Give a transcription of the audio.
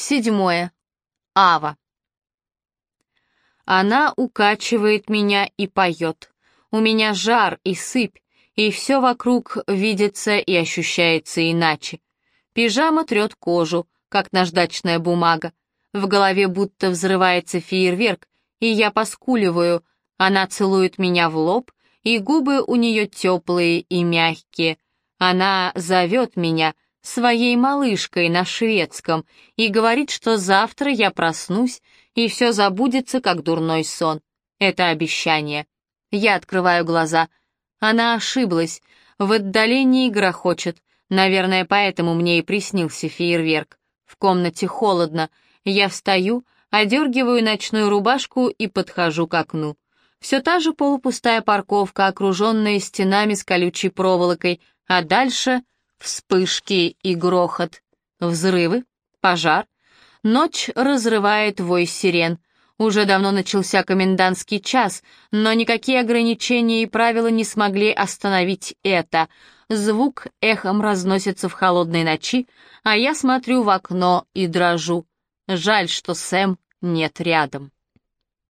Седьмое. Ава. Она укачивает меня и поет. У меня жар и сыпь, и все вокруг видится и ощущается иначе. Пижама трет кожу, как наждачная бумага. В голове будто взрывается фейерверк, и я поскуливаю. Она целует меня в лоб, и губы у нее теплые и мягкие. Она зовет меня своей малышкой на шведском и говорит, что завтра я проснусь, и все забудется, как дурной сон. Это обещание. Я открываю глаза. Она ошиблась. В отдалении грохочет. Наверное, поэтому мне и приснился фейерверк. В комнате холодно. Я встаю, одергиваю ночную рубашку и подхожу к окну. Все та же полупустая парковка, окруженная стенами с колючей проволокой, а дальше вспышки и грохот. Взрывы, пожар. Ночь разрывает вой сирен. Уже давно начался комендантский час, но никакие ограничения и правила не смогли остановить это. Звук эхом разносится в холодной ночи, а я смотрю в окно и дрожу. Жаль, что Сэм нет рядом.